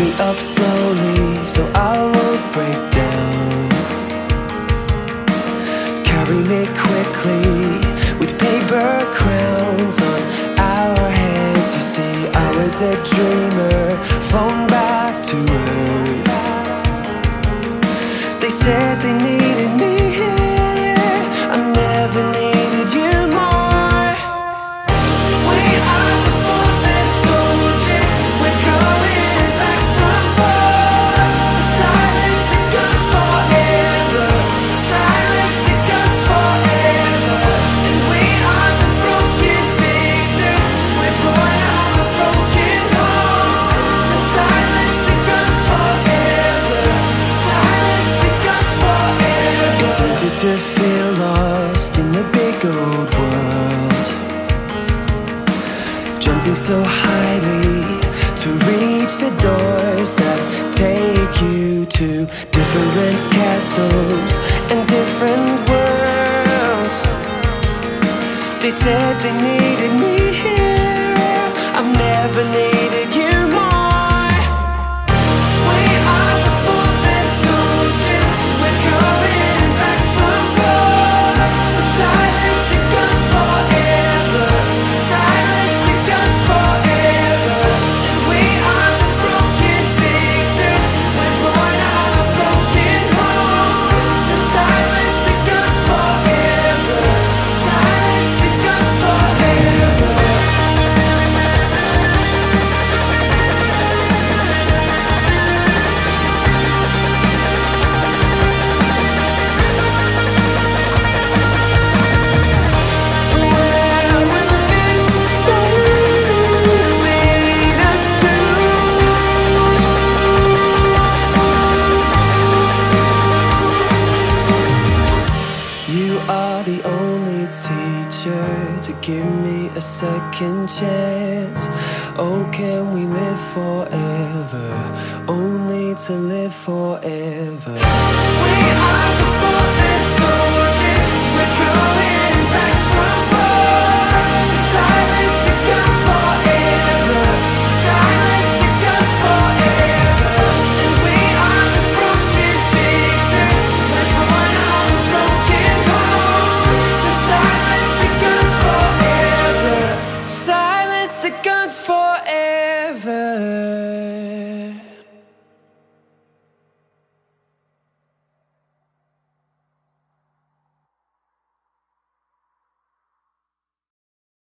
up slowly so I won't break down. Carry me quickly with paper crowns on our heads. You see, I was a dreamer, flown back to earth. They said they needed to feel lost in the big old world. Jumping so highly to reach the doors that take you to different castles and different worlds. They said they needed me here. I've never needed Are the only teacher to give me a second chance. Oh, can we live forever? Only to live forever.